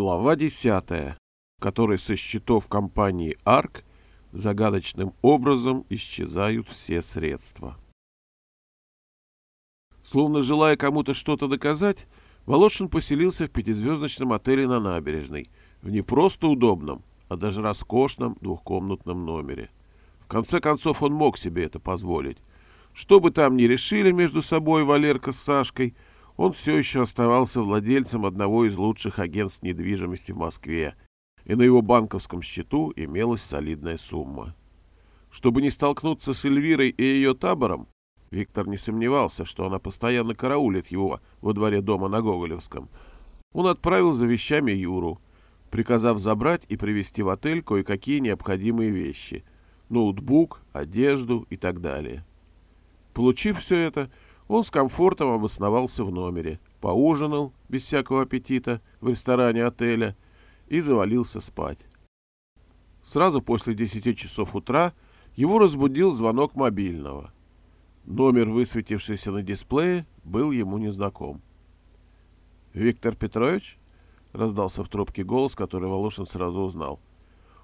Глава 10, в которой со счетов компании «Арк» загадочным образом исчезают все средства. Словно желая кому-то что-то доказать, Волошин поселился в пятизвездочном отеле на набережной, в не просто удобном, а даже роскошном двухкомнатном номере. В конце концов он мог себе это позволить. Что бы там ни решили между собой Валерка с Сашкой – он все еще оставался владельцем одного из лучших агентств недвижимости в Москве, и на его банковском счету имелась солидная сумма. Чтобы не столкнуться с Эльвирой и ее табором, Виктор не сомневался, что она постоянно караулит его во дворе дома на Гоголевском. Он отправил за вещами Юру, приказав забрать и привезти в отель кое-какие необходимые вещи – ноутбук, одежду и так далее. Получив все это, он с комфортом обосновался в номере, поужинал, без всякого аппетита, в ресторане отеля и завалился спать. Сразу после десяти часов утра его разбудил звонок мобильного. Номер, высветившийся на дисплее, был ему незнаком. «Виктор Петрович?» — раздался в трубке голос, который Волошин сразу узнал.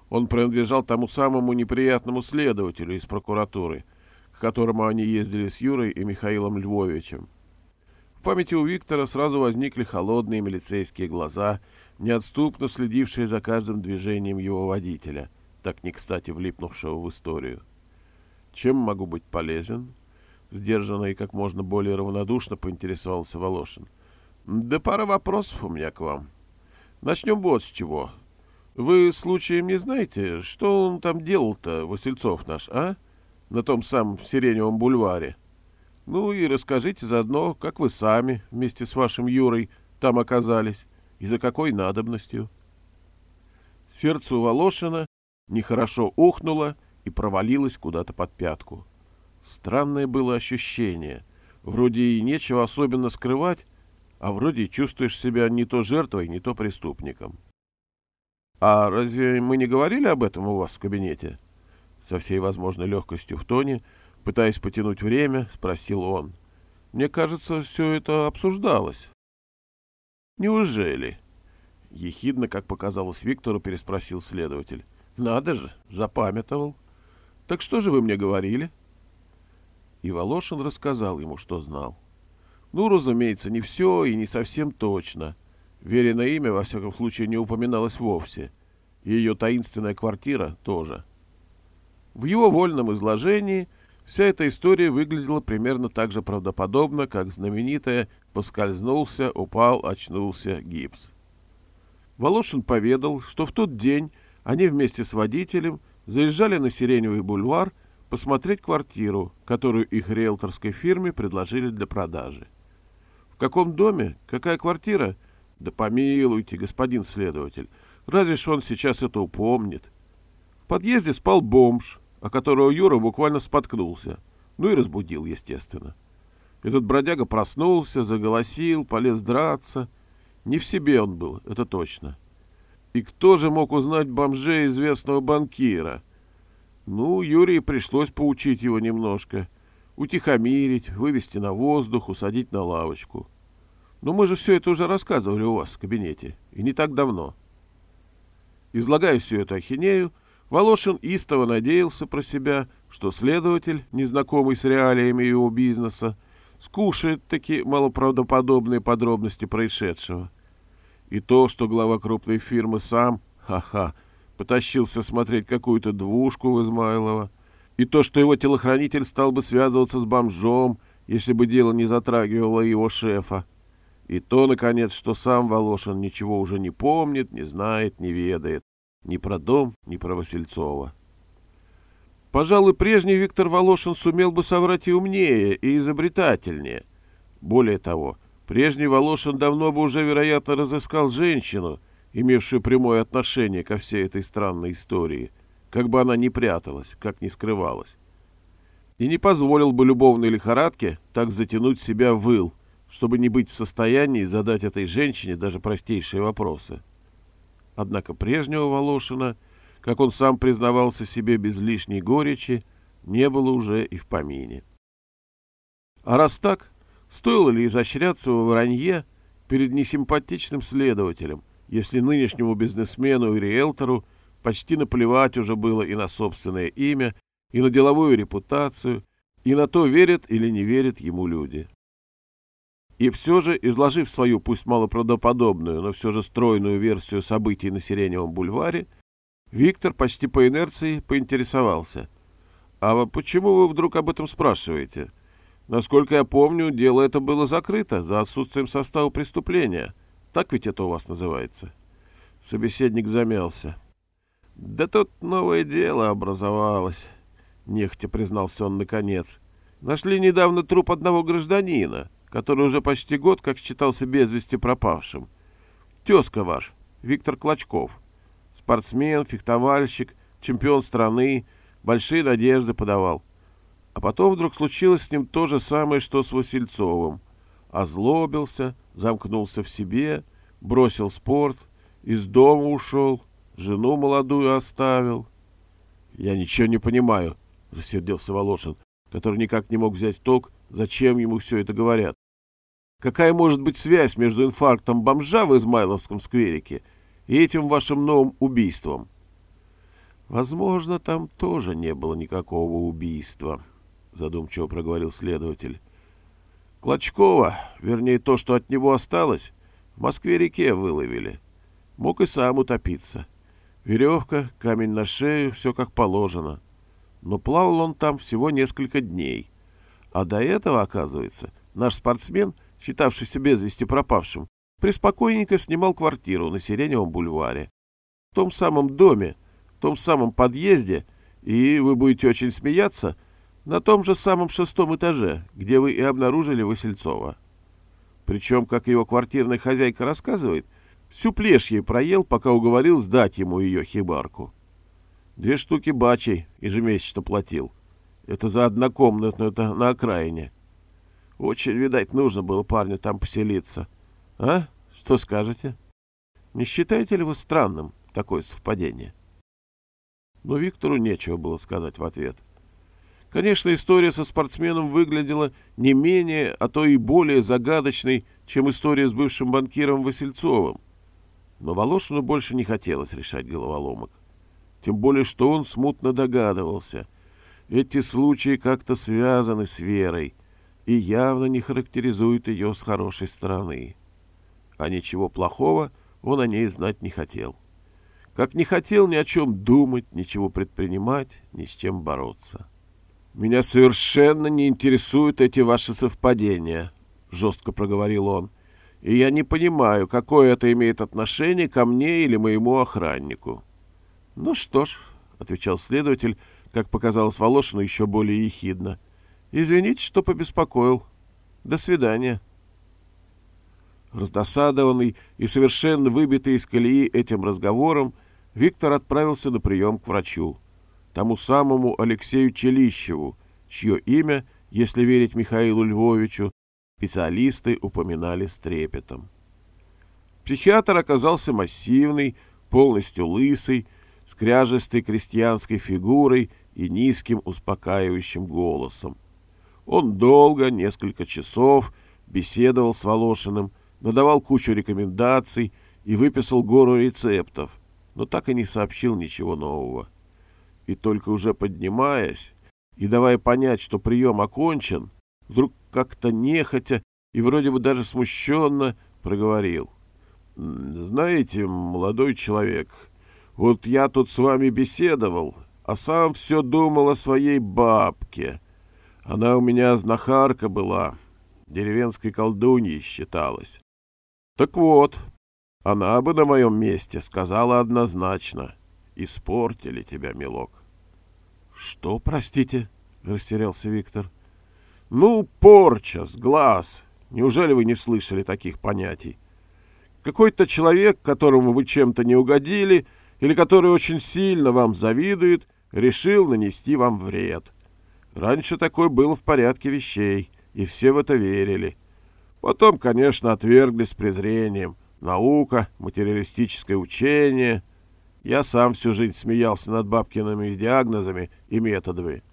Он принадлежал тому самому неприятному следователю из прокуратуры — к которому они ездили с Юрой и Михаилом Львовичем. В памяти у Виктора сразу возникли холодные милицейские глаза, неотступно следившие за каждым движением его водителя, так не кстати влипнувшего в историю. «Чем могу быть полезен?» Сдержанно и как можно более равнодушно поинтересовался Волошин. «Да пара вопросов у меня к вам. Начнем вот с чего. Вы случаем не знаете, что он там делал-то, Васильцов наш, а?» На том самом Сиреневом бульваре. Ну и расскажите заодно, как вы сами вместе с вашим Юрой там оказались и за какой надобностью. Сердце у Волошина нехорошо ухнуло и провалилось куда-то под пятку. Странное было ощущение. Вроде и нечего особенно скрывать, а вроде чувствуешь себя не то жертвой, не то преступником. «А разве мы не говорили об этом у вас в кабинете?» Со всей возможной легкостью в тоне, пытаясь потянуть время, спросил он. «Мне кажется, все это обсуждалось». «Неужели?» Ехидно, как показалось Виктору, переспросил следователь. «Надо же, запамятовал. Так что же вы мне говорили?» И Волошин рассказал ему, что знал. Ну, разумеется, не все и не совсем точно. Веренное имя, во всяком случае, не упоминалось вовсе. Ее таинственная квартира тоже. В его вольном изложении вся эта история выглядела примерно так же правдоподобно, как знаменитая «поскользнулся, упал, очнулся, гипс». Волошин поведал, что в тот день они вместе с водителем заезжали на Сиреневый бульвар посмотреть квартиру, которую их риэлторской фирме предложили для продажи. В каком доме? Какая квартира? Да помилуйте, господин следователь, разве ж он сейчас это упомнит? В подъезде спал бомж, о которого Юра буквально споткнулся. Ну и разбудил, естественно. Этот бродяга проснулся, заголосил, полез драться. Не в себе он был, это точно. И кто же мог узнать бомжей известного банкира? Ну, Юрию пришлось поучить его немножко. Утихомирить, вывести на воздух, усадить на лавочку. Но мы же все это уже рассказывали у вас в кабинете. И не так давно. Излагая всю эту ахинею, Волошин истово надеялся про себя, что следователь, незнакомый с реалиями его бизнеса, скушает такие малоправдоподобные подробности происшедшего. И то, что глава крупной фирмы сам, ха-ха, потащился смотреть какую-то двушку в Измайлово, и то, что его телохранитель стал бы связываться с бомжом, если бы дело не затрагивало его шефа, и то, наконец, что сам Волошин ничего уже не помнит, не знает, не ведает, ни про дом, ни про Васильцова. Пожалуй, прежний Виктор Волошин сумел бы соврать и умнее, и изобретательнее. Более того, прежний Волошин давно бы уже, вероятно, разыскал женщину, имевшую прямое отношение ко всей этой странной истории, как бы она ни пряталась, как ни скрывалась. И не позволил бы любовной лихорадке так затянуть себя в ил, чтобы не быть в состоянии задать этой женщине даже простейшие вопросы. Однако прежнего Волошина, как он сам признавался себе без лишней горечи, не было уже и в помине. А раз так, стоило ли изощряться во вранье перед несимпатичным следователем, если нынешнему бизнесмену и риэлтору почти наплевать уже было и на собственное имя, и на деловую репутацию, и на то, верят или не верят ему люди. И все же, изложив свою, пусть малоправдоподобную, но все же стройную версию событий на Сиреневом бульваре, Виктор почти по инерции поинтересовался. «А почему вы вдруг об этом спрашиваете? Насколько я помню, дело это было закрыто за отсутствием состава преступления. Так ведь это у вас называется?» Собеседник замялся. «Да тут новое дело образовалось», — нехотя признался он наконец. «Нашли недавно труп одного гражданина, который уже почти год как считался без вести пропавшим. Тезка ваш, Виктор Клочков». Спортсмен, фехтовальщик, чемпион страны, большие надежды подавал. А потом вдруг случилось с ним то же самое, что с Васильцовым. Озлобился, замкнулся в себе, бросил спорт, из дома ушел, жену молодую оставил. — Я ничего не понимаю, — рассердился Волошин, который никак не мог взять толк, зачем ему все это говорят. Какая может быть связь между инфарктом бомжа в Измайловском скверике и этим вашим новым убийством. Возможно, там тоже не было никакого убийства, задумчиво проговорил следователь. Клочкова, вернее то, что от него осталось, в Москве-реке выловили. Мог и сам утопиться. Веревка, камень на шею, все как положено. Но плавал он там всего несколько дней. А до этого, оказывается, наш спортсмен, считавшийся без вести пропавшим, преспокойненько снимал квартиру на Сиреневом бульваре. В том самом доме, в том самом подъезде, и вы будете очень смеяться, на том же самом шестом этаже, где вы и обнаружили Васильцова. Причем, как его квартирная хозяйка рассказывает, всю плешь ей проел, пока уговорил сдать ему ее хибарку. Две штуки бачей ежемесячно платил. Это за однокомнатную-то на окраине. Очень, видать, нужно было парню там поселиться. — а? Что скажете? Не считаете ли вы странным такое совпадение? Но Виктору нечего было сказать в ответ. Конечно, история со спортсменом выглядела не менее, а то и более загадочной, чем история с бывшим банкиром Васильцовым. Но Волошину больше не хотелось решать головоломок. Тем более, что он смутно догадывался. Эти случаи как-то связаны с Верой и явно не характеризуют ее с хорошей стороны а ничего плохого он о ней знать не хотел. Как не хотел ни о чем думать, ничего предпринимать, ни с чем бороться. «Меня совершенно не интересуют эти ваши совпадения», — жестко проговорил он. «И я не понимаю, какое это имеет отношение ко мне или моему охраннику». «Ну что ж», — отвечал следователь, как показалось Волошину еще более ехидно. «Извините, что побеспокоил. До свидания». Раздосадованный и совершенно выбитый из колеи этим разговором, Виктор отправился на прием к врачу, тому самому Алексею Челищеву, чье имя, если верить Михаилу Львовичу, специалисты упоминали с трепетом. Психиатр оказался массивный, полностью лысый, с кряжестой крестьянской фигурой и низким успокаивающим голосом. Он долго, несколько часов, беседовал с Волошиным, надавал кучу рекомендаций и выписал гору рецептов, но так и не сообщил ничего нового. И только уже поднимаясь и давая понять, что прием окончен, вдруг как-то нехотя и вроде бы даже смущенно проговорил. «Знаете, молодой человек, вот я тут с вами беседовал, а сам все думал о своей бабке. Она у меня знахарка была, деревенской колдуньей считалась. Так вот, она бы на моем месте сказала однозначно. Испортили тебя, милок. Что, простите? Растерялся Виктор. Ну, порча с глаз. Неужели вы не слышали таких понятий? Какой-то человек, которому вы чем-то не угодили, или который очень сильно вам завидует, решил нанести вам вред. Раньше такое было в порядке вещей, и все в это верили. Потом, конечно, отвергли с презрением. Наука, материалистическое учение. Я сам всю жизнь смеялся над бабкиными диагнозами и методами.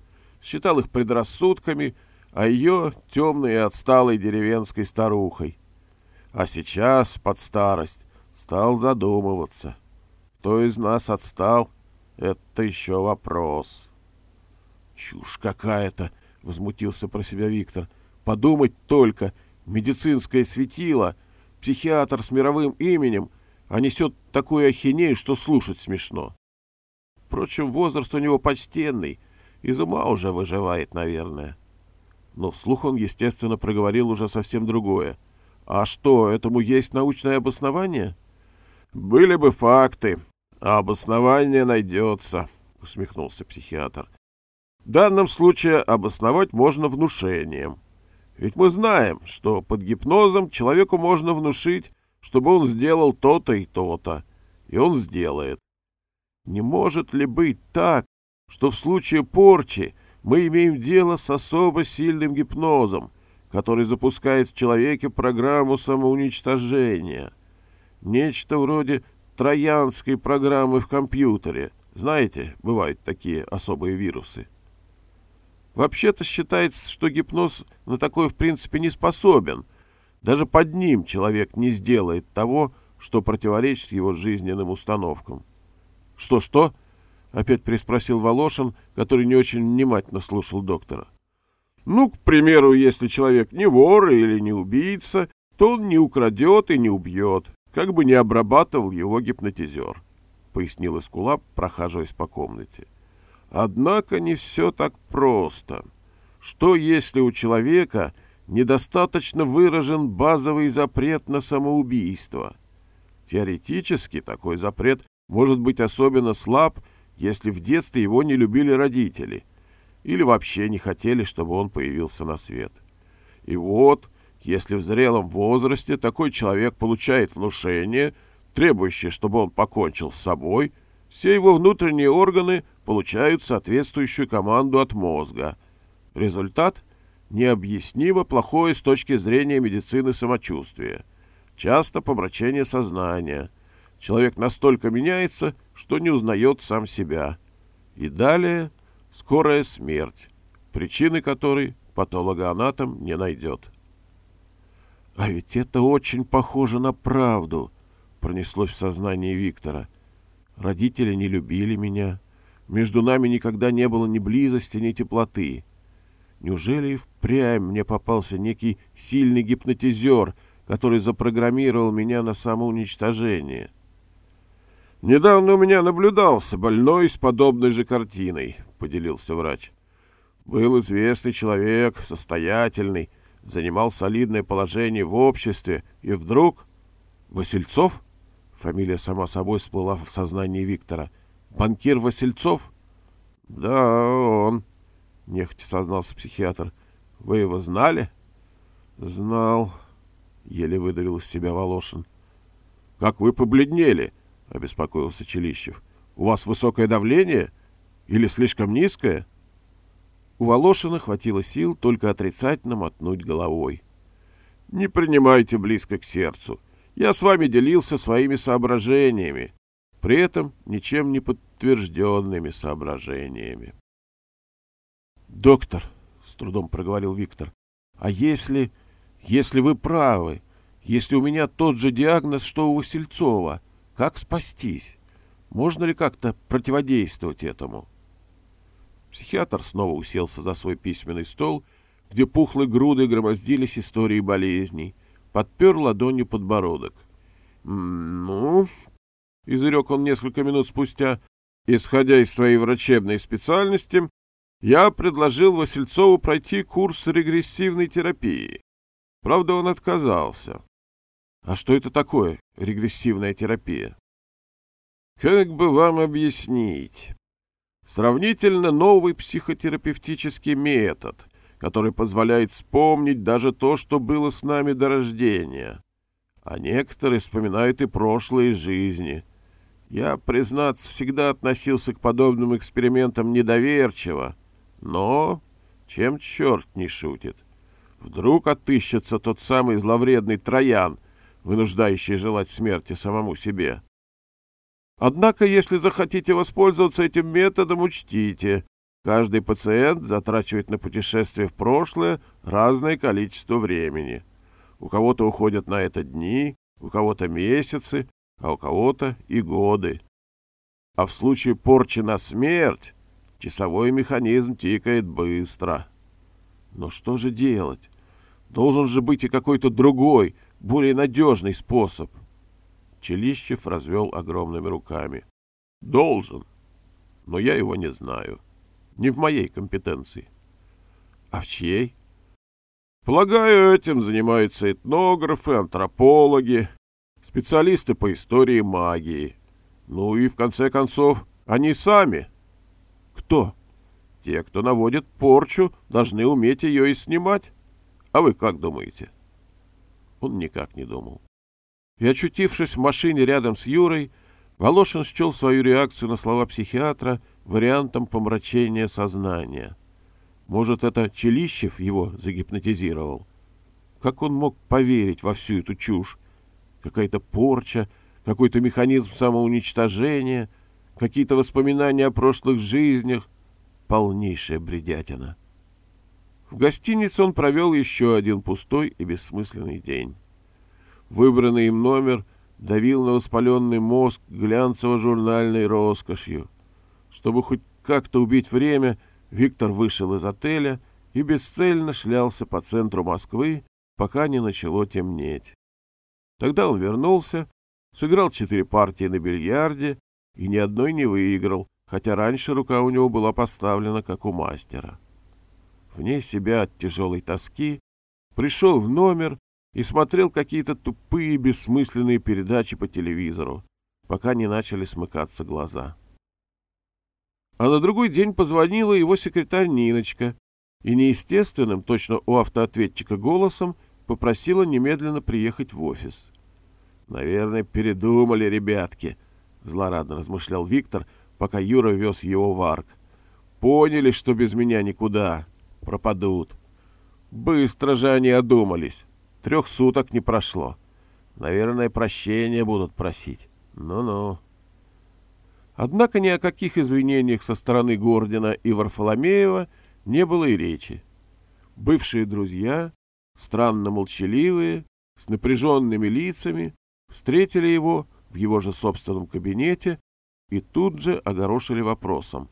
Считал их предрассудками, а ее темной и отсталой деревенской старухой. А сейчас, под старость, Стал задумываться. Кто из нас отстал, это еще вопрос. Чушь какая-то, возмутился про себя Виктор. Подумать только, медицинское светило, психиатр с мировым именем, а несет такую ахинею, что слушать смешно. Впрочем, возраст у него почтенный, из ума уже выживает, наверное. Но вслух он, естественно, проговорил уже совсем другое. А что, этому есть научное обоснование? Были бы факты, а обоснование найдется, усмехнулся психиатр. В данном случае обосновать можно внушением. Ведь мы знаем, что под гипнозом человеку можно внушить, чтобы он сделал то-то и то-то, и он сделает. Не может ли быть так, что в случае порчи мы имеем дело с особо сильным гипнозом, который запускает в человеке программу самоуничтожения. Нечто вроде троянской программы в компьютере. Знаете, бывают такие особые вирусы. Вообще-то считается, что гипноз на такое в принципе не способен. Даже под ним человек не сделает того, что противоречит его жизненным установкам. «Что-что?» — опять переспросил Волошин, который не очень внимательно слушал доктора. Ну, к примеру, если человек не вор или не убийца, то он не украдет и не убьет, как бы не обрабатывал его гипнотизер, — пояснил Эскулап, прохаживаясь по комнате. Однако не все так просто. Что если у человека недостаточно выражен базовый запрет на самоубийство? Теоретически такой запрет может быть особенно слаб, если в детстве его не любили родители — или вообще не хотели, чтобы он появился на свет. И вот, если в зрелом возрасте такой человек получает внушение, требующее, чтобы он покончил с собой, все его внутренние органы получают соответствующую команду от мозга. Результат – необъяснимо плохое с точки зрения медицины самочувствия. Часто помрачение сознания. Человек настолько меняется, что не узнает сам себя. И далее – скорая смерть, причины которой патологоанатом не найдет. «А ведь это очень похоже на правду», — пронеслось в сознании Виктора. «Родители не любили меня. Между нами никогда не было ни близости, ни теплоты. Неужели впрямь мне попался некий сильный гипнотизер, который запрограммировал меня на самоуничтожение?» «Недавно у меня наблюдался больной с подобной же картиной», — поделился врач. «Был известный человек, состоятельный, занимал солидное положение в обществе, и вдруг...» «Васильцов?» Фамилия сама собой всплыла в сознании Виктора. «Банкир Васильцов?» «Да, он», — нехотя сознался психиатр. «Вы его знали?» «Знал», — еле выдавил из себя Волошин. «Как вы побледнели!» — обеспокоился Челищев. «У вас высокое давление? Или слишком низкое?» У Волошина хватило сил только отрицательно мотнуть головой. «Не принимайте близко к сердцу. Я с вами делился своими соображениями, при этом ничем не подтвержденными соображениями». «Доктор», — с трудом проговорил Виктор, — «а если... если вы правы, если у меня тот же диагноз, что у Васильцова, как спастись? Можно ли как-то противодействовать этому? Психиатр снова уселся за свой письменный стол, где пухлые груды громоздились истории болезней, подпер ладонью подбородок. «Ну...» — изрек он несколько минут спустя. «Исходя из своей врачебной специальности, я предложил Васильцову пройти курс регрессивной терапии. Правда, он отказался. А что это такое, регрессивная терапия? Как бы вам объяснить? Сравнительно новый психотерапевтический метод, который позволяет вспомнить даже то, что было с нами до рождения. А некоторые вспоминают и прошлые жизни. Я, признаться, всегда относился к подобным экспериментам недоверчиво, но чем черт не шутит? Вдруг отыщется тот самый зловредный троян, вынуждающий желать смерти самому себе. Однако, если захотите воспользоваться этим методом, учтите, каждый пациент затрачивает на путешествие в прошлое разное количество времени. У кого-то уходят на это дни, у кого-то месяцы, а у кого-то и годы. А в случае порчи на смерть часовой механизм тикает быстро. Но что же делать? Должен же быть и какой-то другой, более надежный способ. Челищев развел огромными руками. Должен. Но я его не знаю. Не в моей компетенции. А в чьей? Полагаю, этим занимаются этнографы, антропологи, специалисты по истории магии. Ну и, в конце концов, они сами. Кто? Те, кто наводит порчу, должны уметь ее и снимать. А вы как думаете? Он никак не думал. И, очутившись в машине рядом с Юрой, Волошин счел свою реакцию на слова психиатра вариантом помрачения сознания. Может, это Челищев его загипнотизировал? Как он мог поверить во всю эту чушь? Какая-то порча, какой-то механизм самоуничтожения, какие-то воспоминания о прошлых жизнях. Полнейшая бредятина. В гостинице он провел еще один пустой и бессмысленный день. Выбранный им номер давил на воспаленный мозг глянцево-журнальной роскошью. Чтобы хоть как-то убить время, Виктор вышел из отеля и бесцельно шлялся по центру Москвы, пока не начало темнеть. Тогда он вернулся, сыграл четыре партии на бильярде и ни одной не выиграл, хотя раньше рука у него была поставлена, как у мастера. Вне себя от тяжелой тоски пришел в номер и смотрел какие-то тупые бессмысленные передачи по телевизору, пока не начали смыкаться глаза. А на другой день позвонила его секретарь Ниночка и неестественным, точно у автоответчика голосом, попросила немедленно приехать в офис. «Наверное, передумали ребятки», — злорадно размышлял Виктор, пока Юра вез его в арк. «Поняли, что без меня никуда. Пропадут. Быстро же они одумались. Трех суток не прошло. Наверное, прощения будут просить. Ну-ну». Однако ни о каких извинениях со стороны Гордина и Варфоломеева не было и речи. Бывшие друзья, странно молчаливые, с напряженными лицами, встретили его в его же собственном кабинете и тут же огорошили вопросом.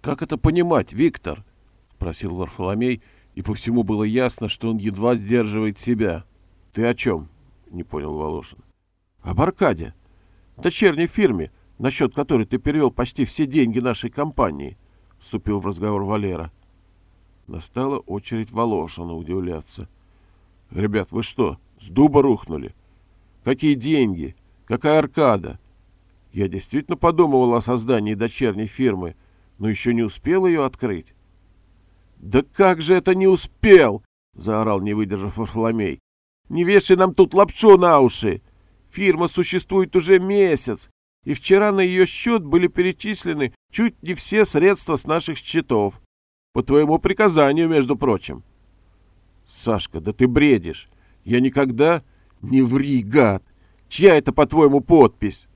«Как это понимать, Виктор?» — спросил Варфоломей, и по всему было ясно, что он едва сдерживает себя. «Ты о чем?» — не понял Волошин. «Об Аркаде. Дочерней фирме, на счет которой ты перевел почти все деньги нашей компании», — вступил в разговор Валера. Настала очередь Волошина удивляться. «Ребят, вы что, с дуба рухнули? Какие деньги? Какая аркада? Я действительно подумывал о создании дочерней фирмы, но еще не успел ее открыть». «Да как же это не успел?» — заорал, не выдержав Варфоломей. «Не вешай нам тут лапшу на уши! Фирма существует уже месяц, и вчера на ее счет были перечислены чуть не все средства с наших счетов. По твоему приказанию, между прочим. Сашка, да ты бредишь. Я никогда... Не ври, гад! Чья это, по-твоему, подпись?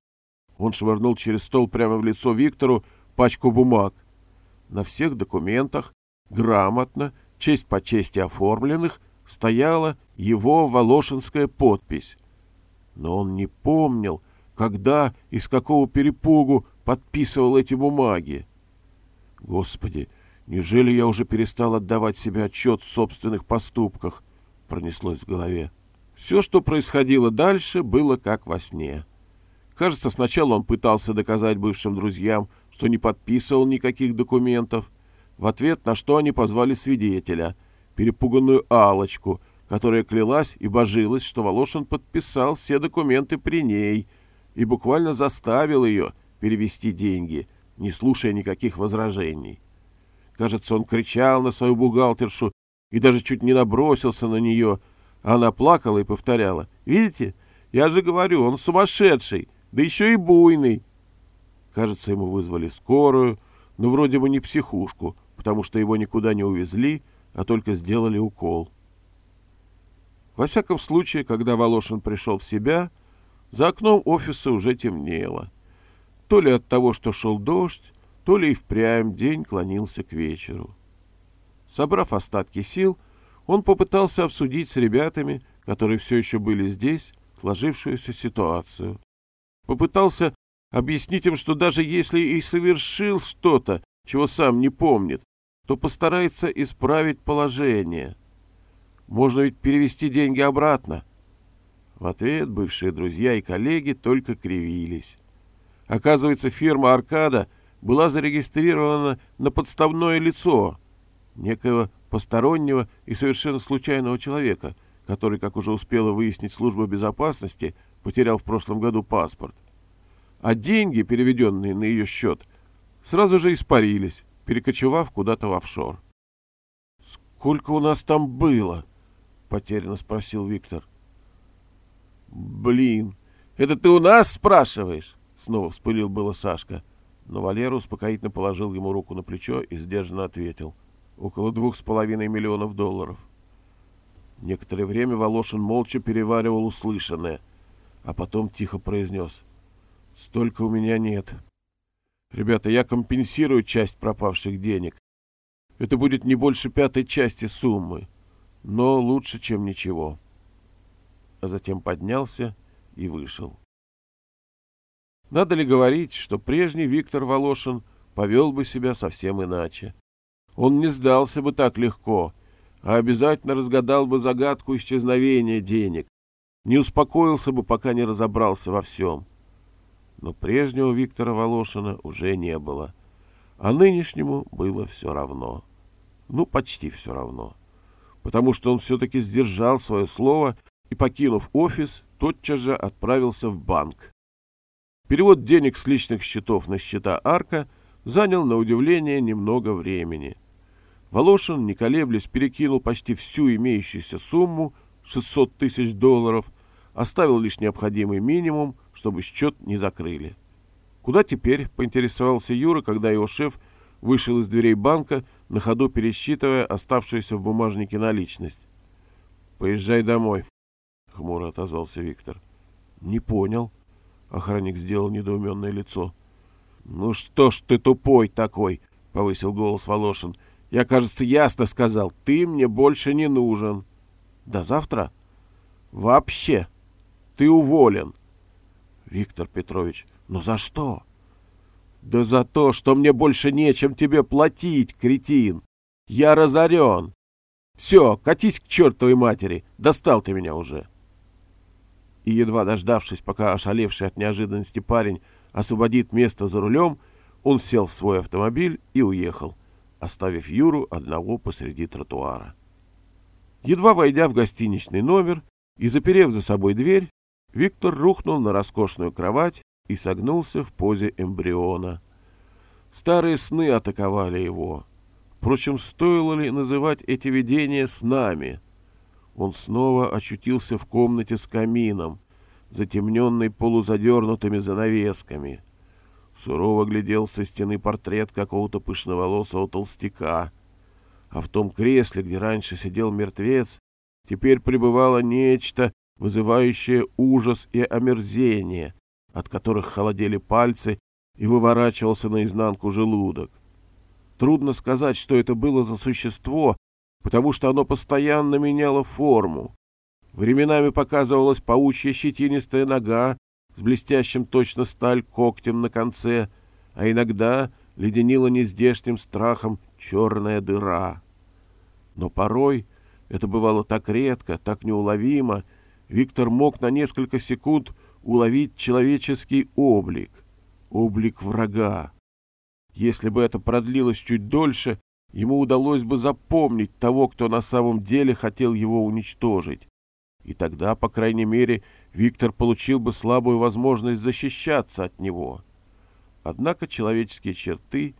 Он швырнул через стол прямо в лицо Виктору пачку бумаг. На всех документах, грамотно, честь по чести оформленных, стояла его волошинская подпись. Но он не помнил, когда и с какого перепугу подписывал эти бумаги. Господи, неужели я уже перестал отдавать себе отчет в собственных поступках? Пронеслось в голове. Все, что происходило дальше, было как во сне. Кажется, сначала он пытался доказать бывшим друзьям, что не подписывал никаких документов, в ответ на что они позвали свидетеля, перепуганную алочку которая клялась и божилась, что Волошин подписал все документы при ней — и буквально заставил ее перевести деньги, не слушая никаких возражений. Кажется, он кричал на свою бухгалтершу и даже чуть не набросился на нее, она плакала и повторяла. «Видите, я же говорю, он сумасшедший, да еще и буйный». Кажется, ему вызвали скорую, но вроде бы не психушку, потому что его никуда не увезли, а только сделали укол. Во всяком случае, когда Волошин пришел в себя, за окном офиса уже темнело. То ли от того, что шел дождь, то ли и впрямь день клонился к вечеру. Собрав остатки сил, он попытался обсудить с ребятами, которые все еще были здесь, сложившуюся ситуацию. Попытался объяснить им, что даже если и совершил что-то, чего сам не помнит, то постарается исправить положение. Можно ведь перевести деньги обратно. В ответ бывшие друзья и коллеги только кривились. Оказывается, фирма «Аркада» была зарегистрирована на подставное лицо некоего постороннего и совершенно случайного человека, который, как уже успела выяснить служба безопасности, потерял в прошлом году паспорт. А деньги, переведенные на ее счет, сразу же испарились, перекочевав куда-то в офшор. «Сколько у нас там было?» — потерянно спросил Виктор. «Блин, это ты у нас спрашиваешь?» — снова вспылил было Сашка. Но Валера успокоительно положил ему руку на плечо и сдержанно ответил. «Около двух с половиной миллионов долларов». Некоторое время Волошин молча переваривал услышанное, а потом тихо произнес. «Столько у меня нет. Ребята, я компенсирую часть пропавших денег. Это будет не больше пятой части суммы, но лучше, чем ничего». А затем поднялся и вышел. Надо ли говорить, что прежний Виктор Волошин повел бы себя совсем иначе? Он не сдался бы так легко, а обязательно разгадал бы загадку исчезновения денег, не успокоился бы, пока не разобрался во всем. Но прежнего Виктора Волошина уже не было, а нынешнему было все равно. Ну, почти все равно. Потому что он все-таки сдержал свое слово и, покинув офис, тотчас же отправился в банк. Перевод денег с личных счетов на счета Арка занял, на удивление, немного времени. Волошин, не колеблясь, перекинул почти всю имеющуюся сумму, 600 тысяч долларов, оставил лишь необходимый минимум, чтобы счет не закрыли. Куда теперь, поинтересовался Юра, когда его шеф вышел из дверей банка, на ходу пересчитывая оставшуюся в бумажнике наличность. «Поезжай домой», — хмуро отозвался Виктор. «Не понял», Охранник сделал недоуменное лицо. «Ну что ж ты тупой такой!» — повысил голос Волошин. «Я, кажется, ясно сказал. Ты мне больше не нужен». «До завтра?» «Вообще! Ты уволен!» «Виктор Петрович, ну за что?» «Да за то, что мне больше нечем тебе платить, кретин! Я разорен! Все, катись к чертовой матери! Достал ты меня уже!» И, едва дождавшись, пока ошалевший от неожиданности парень освободит место за рулем, он сел в свой автомобиль и уехал, оставив Юру одного посреди тротуара. Едва войдя в гостиничный номер и заперев за собой дверь, Виктор рухнул на роскошную кровать и согнулся в позе эмбриона. Старые сны атаковали его. Впрочем, стоило ли называть эти видения снами — он снова очутился в комнате с камином, затемненной полузадернутыми занавесками. Сурово глядел со стены портрет какого-то пышноволосого толстяка, а в том кресле, где раньше сидел мертвец, теперь пребывало нечто, вызывающее ужас и омерзение, от которых холодели пальцы и выворачивался наизнанку желудок. Трудно сказать, что это было за существо, потому что оно постоянно меняло форму. Временами показывалась паучья щетинистая нога с блестящим точно сталь когтем на конце, а иногда леденила нездешним страхом черная дыра. Но порой, это бывало так редко, так неуловимо, Виктор мог на несколько секунд уловить человеческий облик, облик врага. Если бы это продлилось чуть дольше, ему удалось бы запомнить того, кто на самом деле хотел его уничтожить. И тогда, по крайней мере, Виктор получил бы слабую возможность защищаться от него. Однако человеческие черты,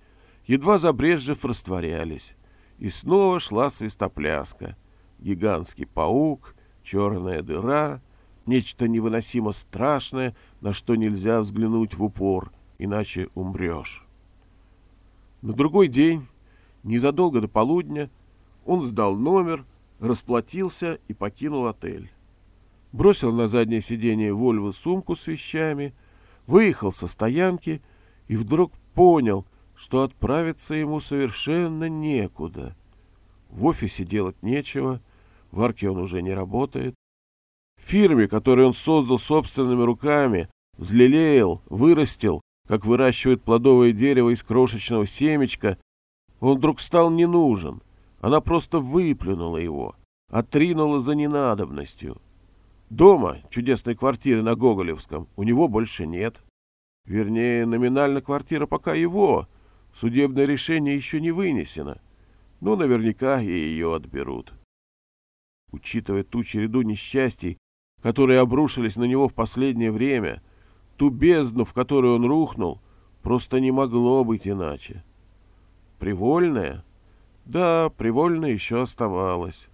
едва забрежев, растворялись. И снова шла свистопляска. Гигантский паук, черная дыра, нечто невыносимо страшное, на что нельзя взглянуть в упор, иначе умрешь. На другой день Незадолго до полудня он сдал номер, расплатился и покинул отель. Бросил на заднее сиденье Вольво сумку с вещами, выехал со стоянки и вдруг понял, что отправиться ему совершенно некуда. В офисе делать нечего, в арке он уже не работает. В фирме, которую он создал собственными руками, взлелеял, вырастил, как выращивает плодовое дерево из крошечного семечка, он вдруг стал не нужен. Она просто выплюнула его, отринула за ненадобностью. Дома, чудесной квартиры на Гоголевском, у него больше нет. Вернее, номинально квартира пока его. Судебное решение еще не вынесено. Но наверняка и ее отберут. Учитывая ту череду несчастий, которые обрушились на него в последнее время, ту бездну, в которую он рухнул, просто не могло быть иначе. Привольная? Да, привольная еще оставалась.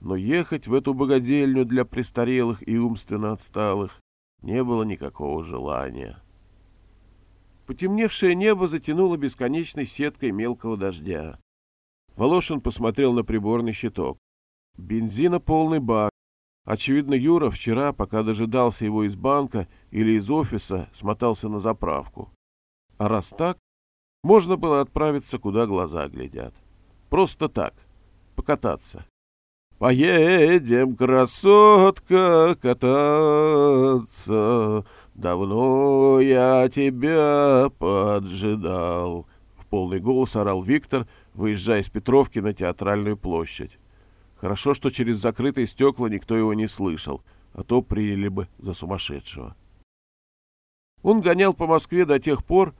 Но ехать в эту богадельню для престарелых и умственно отсталых не было никакого желания. Потемневшее небо затянуло бесконечной сеткой мелкого дождя. Волошин посмотрел на приборный щиток. Бензина полный бак. Очевидно, Юра вчера, пока дожидался его из банка или из офиса, смотался на заправку. А раз так, можно было отправиться, куда глаза глядят. Просто так, покататься. Поедем, красотка, кататься, давно я тебя поджидал. В полный голос орал Виктор, выезжая из Петровки на театральную площадь. Хорошо, что через закрытые стекла никто его не слышал, а то приняли бы за сумасшедшего. Он гонял по Москве до тех пор,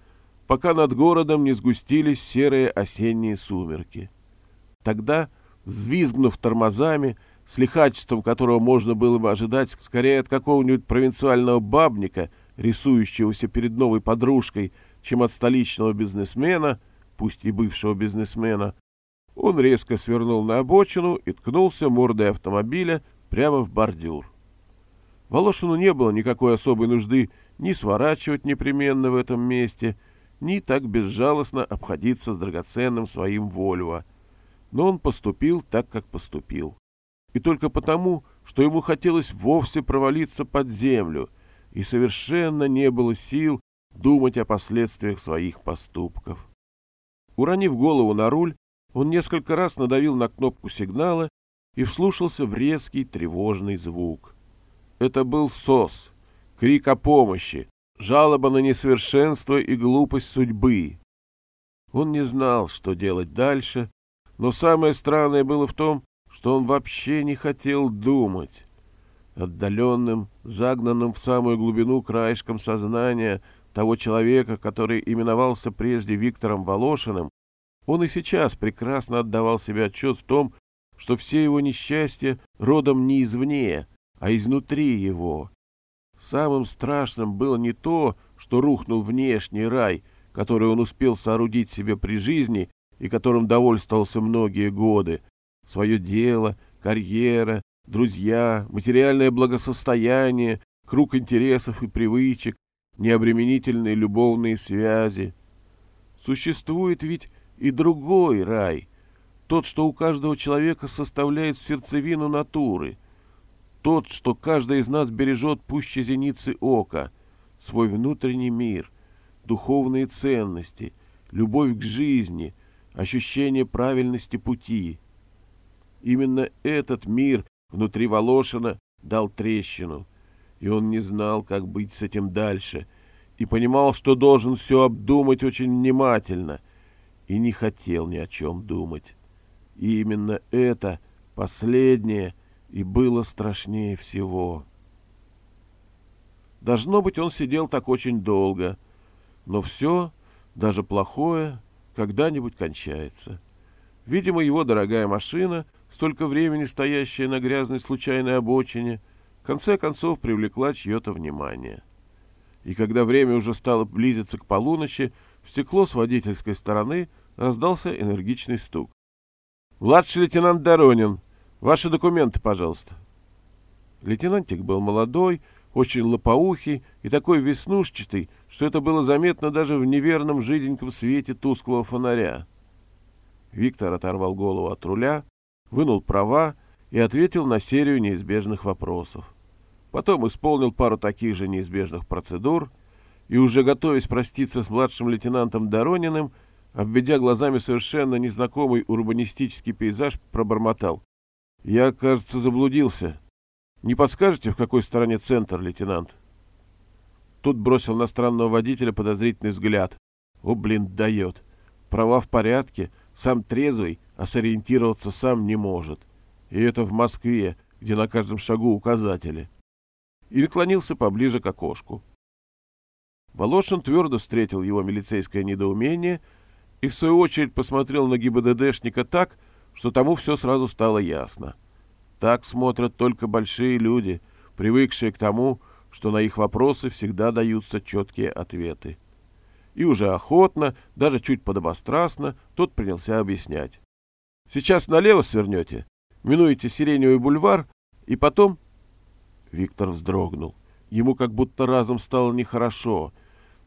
пока над городом не сгустились серые осенние сумерки. Тогда взвизгнув тормозами, с лихачеством которого можно было бы ожидать скорее от какого-нибудь провинциального бабника, рисующегося перед новой подружкой, чем от столичного бизнесмена, пусть и бывшего бизнесмена, он резко свернул на обочину и ткнулся мордой автомобиля прямо в бордюр. Волошину не было никакой особой нужды ни сворачивать непременно в этом месте, ни так безжалостно обходиться с драгоценным своим Вольво — но он поступил так, как поступил. И только потому, что ему хотелось вовсе провалиться под землю, и совершенно не было сил думать о последствиях своих поступков. Уронив голову на руль, он несколько раз надавил на кнопку сигнала и вслушался в резкий тревожный звук. Это был СОС, крик о помощи, жалоба на несовершенство и глупость судьбы. Он не знал, что делать дальше, но самое странное было в том, что он вообще не хотел думать. Отдаленным, загнанным в самую глубину краешком сознания того человека, который именовался прежде Виктором Волошиным, он и сейчас прекрасно отдавал себе отчет в том, что все его несчастья родом не извне, а изнутри его. Самым страшным было не то, что рухнул внешний рай, который он успел соорудить себе при жизни и которым довольствовался многие годы, свое дело, карьера, друзья, материальное благосостояние, круг интересов и привычек, необременительные любовные связи. Существует ведь и другой рай, тот, что у каждого человека составляет сердцевину натуры, тот, что каждый из нас бережет пуще зеницы ока, свой внутренний мир, духовные ценности, любовь к жизни — ощущение правильности пути. Именно этот мир внутри Волошина дал трещину, и он не знал, как быть с этим дальше, и понимал, что должен все обдумать очень внимательно, и не хотел ни о чем думать. И именно это, последнее, и было страшнее всего. Должно быть, он сидел так очень долго, но все, даже плохое, когда-нибудь кончается. Видимо, его дорогая машина, столько времени стоящая на грязной случайной обочине, в конце концов привлекла чье-то внимание. И когда время уже стало близиться к полуночи, в стекло с водительской стороны раздался энергичный стук. «Младший лейтенант Доронин, ваши документы, пожалуйста». Лейтенантик был молодой, очень лопоухий и такой веснушчатый, что это было заметно даже в неверном жиденьком свете тусклого фонаря. Виктор оторвал голову от руля, вынул права и ответил на серию неизбежных вопросов. Потом исполнил пару таких же неизбежных процедур и, уже готовясь проститься с младшим лейтенантом Дорониным, обведя глазами совершенно незнакомый урбанистический пейзаж, пробормотал. «Я, кажется, заблудился». Не подскажете, в какой стороне центр, лейтенант? Тут бросил на странного водителя подозрительный взгляд. О, блин, дает. Права в порядке, сам трезвый, а сориентироваться сам не может. И это в Москве, где на каждом шагу указатели. И наклонился поближе к окошку. Волошин твердо встретил его милицейское недоумение и, в свою очередь, посмотрел на ГИБДДшника так, что тому все сразу стало ясно. Так смотрят только большие люди, привыкшие к тому, что на их вопросы всегда даются четкие ответы. И уже охотно, даже чуть подобострастно, тот принялся объяснять. «Сейчас налево свернете, минуете Сиреневый бульвар, и потом...» Виктор вздрогнул. Ему как будто разом стало нехорошо.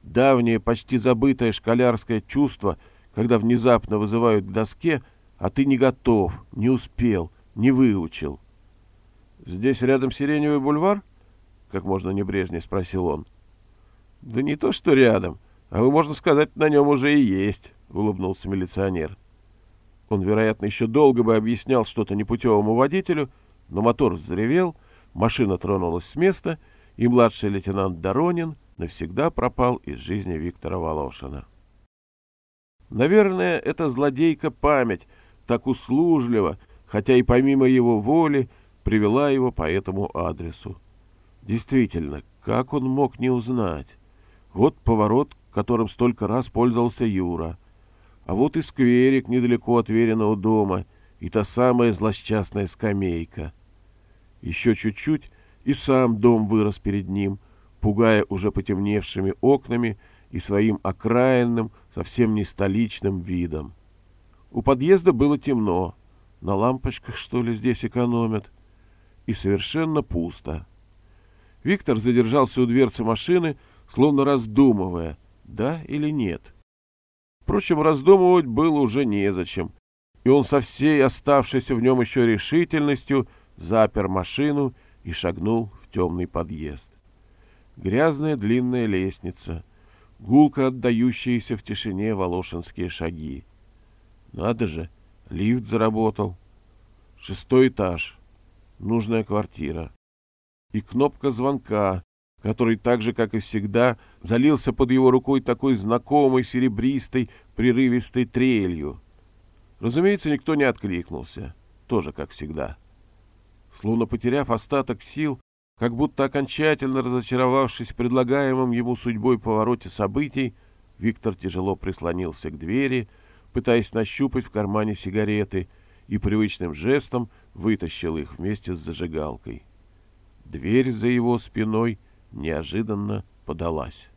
Давнее, почти забытое школярское чувство, когда внезапно вызывают к доске, а ты не готов, не успел, не выучил. «Здесь рядом Сиреневый бульвар?» — как можно небрежнее спросил он. «Да не то, что рядом, а вы, можно сказать, на нем уже и есть», — улыбнулся милиционер. Он, вероятно, еще долго бы объяснял что-то непутевому водителю, но мотор взревел, машина тронулась с места, и младший лейтенант Доронин навсегда пропал из жизни Виктора Волошина. Наверное, эта злодейка память так услужливо, хотя и помимо его воли, привела его по этому адресу. Действительно, как он мог не узнать? Вот поворот, которым столько раз пользовался Юра. А вот и скверик недалеко от веренного дома, и та самая злосчастная скамейка. Еще чуть-чуть, и сам дом вырос перед ним, пугая уже потемневшими окнами и своим окраинным, совсем не столичным видом. У подъезда было темно. На лампочках, что ли, здесь экономят? И совершенно пусто. Виктор задержался у дверцы машины, словно раздумывая, да или нет. Впрочем, раздумывать было уже незачем, и он со всей оставшейся в нем еще решительностью запер машину и шагнул в темный подъезд. Грязная длинная лестница, гулко отдающиеся в тишине волошинские шаги. Надо же, лифт заработал. Шестой этаж. Нужная квартира и кнопка звонка, который так же, как и всегда, залился под его рукой такой знакомой серебристой, прерывистой трелью. Разумеется, никто не откликнулся, тоже как всегда. Словно потеряв остаток сил, как будто окончательно разочаровавшись в предлагаемом ему судьбой повороте событий, Виктор тяжело прислонился к двери, пытаясь нащупать в кармане сигареты, и привычным жестом вытащил их вместе с зажигалкой. Дверь за его спиной неожиданно подалась.